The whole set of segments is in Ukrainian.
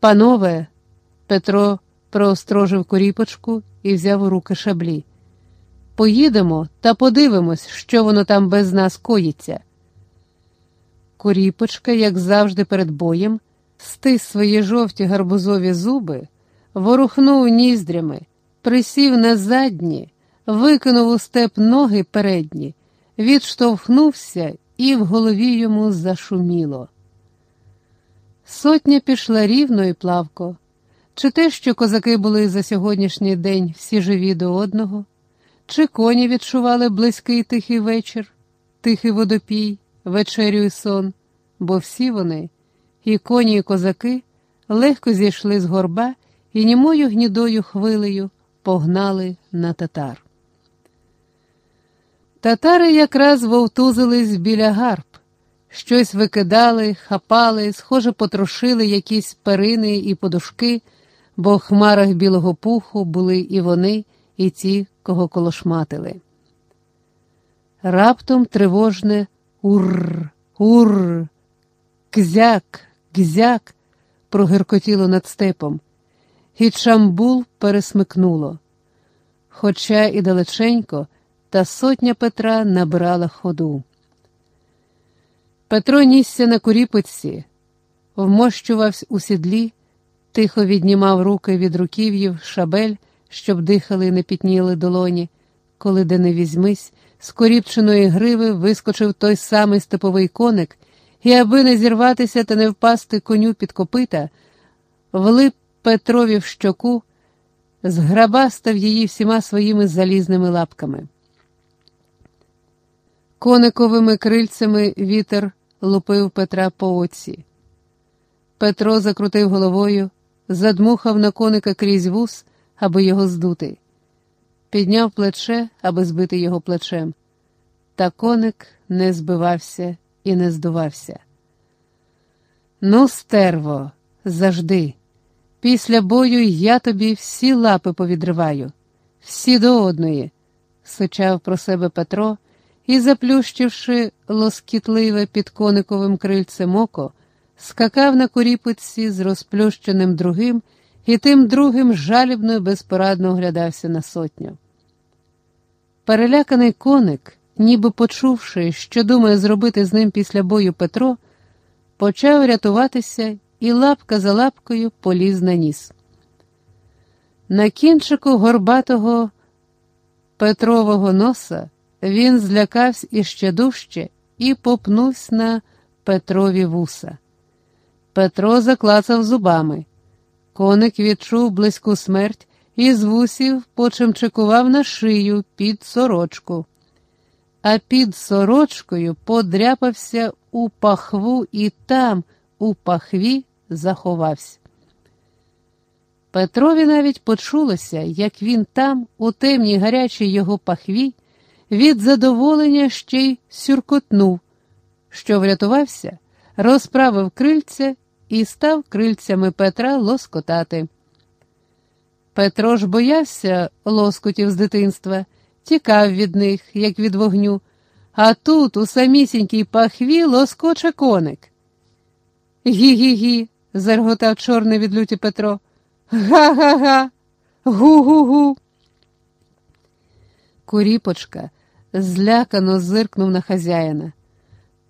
Панове, Петро проострожив коріпочку і взяв у руки шаблі. Поїдемо та подивимось, що воно там без нас коїться. Коріпочка, як завжди, перед боєм, стис свої жовті гарбузові зуби, ворухнув ніздрями, присів на задні, викинув у степ ноги передні, відштовхнувся і в голові йому зашуміло. Сотня пішла рівно і плавко, чи те, що козаки були за сьогоднішній день всі живі до одного, чи коні відчували близький тихий вечір, тихий водопій, вечерю і сон, бо всі вони, і коні, і козаки, легко зійшли з горба і німою гнідою хвилею погнали на татар. Татари якраз вовтузились біля гарб, щось викидали, хапали, схоже, потрошили якісь перини і подушки, бо в хмарах білого пуху були і вони, і ті, кого колошматили. Раптом тривожне урр, урр, кзяк, кзяк прогеркотіло над степом, і чамбул пересмикнуло. Хоча і далеченько та сотня Петра набирала ходу. Петро нісся на куріпочці, вмощувався у сідлі, тихо віднімав руки від руків'їв, шабель, щоб дихали і не пітніли долоні, коли де не візьмись, з коріпченої гриви вискочив той самий степовий коник, і, аби не зірватися та не впасти коню під копита, влип Петрові в щоку, зграбастав її всіма своїми залізними лапками. Кониковими крильцями вітер лупив Петра по оці. Петро закрутив головою, задмухав на коника крізь вус, аби його здути, підняв плече, аби збити його плечем. Та коник не збивався і не здувався. Ну, стерво, завжди. Після бою я тобі всі лапи повідриваю, всі до одної, сичав про себе Петро і, заплющивши лоскітливе під кониковим крильцем око, скакав на куріпиці з розплющеним другим, і тим другим жалібно і безпорадно оглядався на сотню. Переляканий коник, ніби почувши, що думає зробити з ним після бою Петро, почав рятуватися і лапка за лапкою поліз на ніс. На кінчику горбатого Петрового носа він злякався іще дужче і попнувся на Петрові вуса. Петро заклацав зубами. Коник відчув близьку смерть і з вусів почимчикував на шию під сорочку, а під сорочкою подряпався у пахву і там, у пахві, заховався. Петрові навіть почулося, як він там, у темній гарячій його пахві, від задоволення ще й сюркотнув, що врятувався, розправив крильця і став крильцями Петра лоскотати. Петро ж боявся лоскотів з дитинства, тікав від них, як від вогню, а тут, у самісінькій пахві, лоскоче коник. Гі-гі-гі, зарготав чорний від люті Петро. Га-га-га, гу-гу-гу. Куріпочка злякано зиркнув на хазяїна,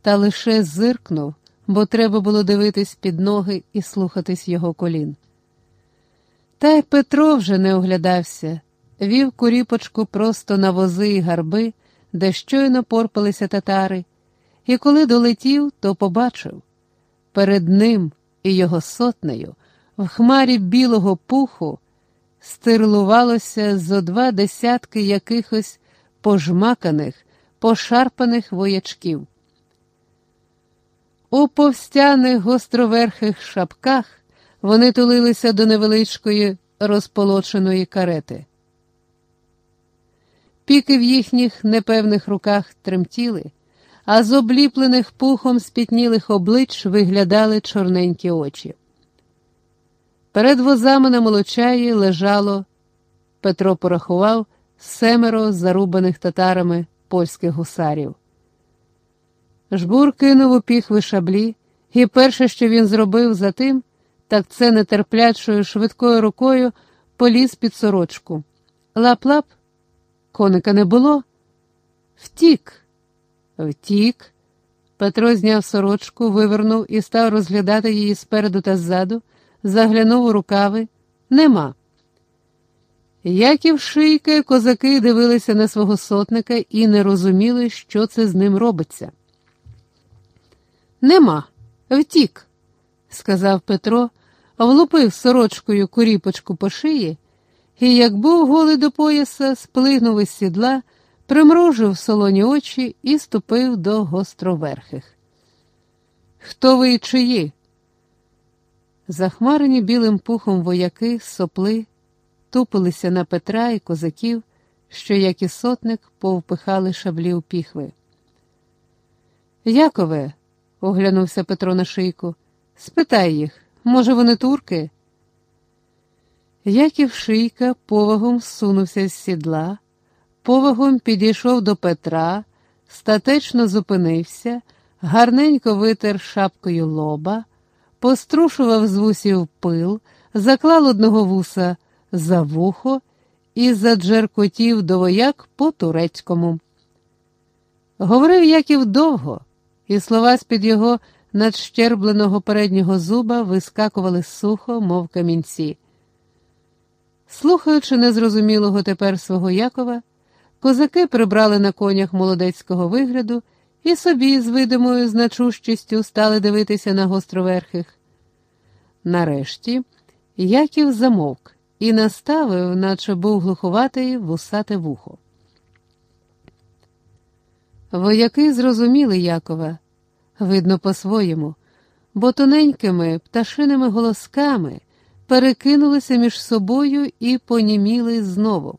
та лише зиркнув, бо треба було дивитись під ноги і слухатись його колін. Та й Петро вже не оглядався, вів куріпочку просто на вози й гарби, де щойно порпалися татари, і коли долетів, то побачив. Перед ним і його сотнею в хмарі білого пуху стирлувалося зо два десятки якихось пожмаканих, пошарпаних воячків. У повстяних гостроверхих шапках вони тулилися до невеличкої розполоченої карети. Піки в їхніх непевних руках тремтіли, а з обліплених пухом спітнілих облич виглядали чорненькі очі. Перед возами на молочаї лежало, Петро порахував семеро зарубаних татарами польських гусарів. Жбур кинув у піхви шаблі, і перше, що він зробив за тим, так це нетерплячою швидкою рукою поліз під сорочку. Лап-лап, коника не було. Втік, втік. Петро зняв сорочку, вивернув і став розглядати її спереду та ззаду, заглянув у рукави. Нема. Шийка і козаки дивилися на свого сотника і не розуміли, що це з ним робиться. Нема, втік, сказав Петро, влупив сорочкою куріпочку по шиї і, як був голий до пояса, сплигнув із сідла, примружив солоні очі і ступив до гостроверхих. Хто ви і чиї? Захмарені білим пухом вояки, сопли, тупилися на Петра і козаків, що, як і сотник, повпихали шаблі у піхви. Якове, оглянувся Петро на шийку, спитай їх, може, вони турки? Яків шийка повагом сунувся з сідла, повагом підійшов до Петра, статечно зупинився, гарненько витер шапкою лоба, пострушував з вусів пил, заклав одного вуса за вухо і заджеркотів до вояк по турецькому. Говорив Яків довго, і слова з-під його надщербленого переднього зуба вискакували сухо, мов камінці. Слухаючи незрозумілого тепер свого Якова, козаки прибрали на конях молодецького вигляду і собі з видимою значущістю стали дивитися на гостроверхих. Нарешті Яків замовк і наставив, наче був глуховатий, вусате вухо. Вояки зрозуміли Якова, видно, по-своєму, бо тоненькими пташиними голосками перекинулися між собою і поніміли знову.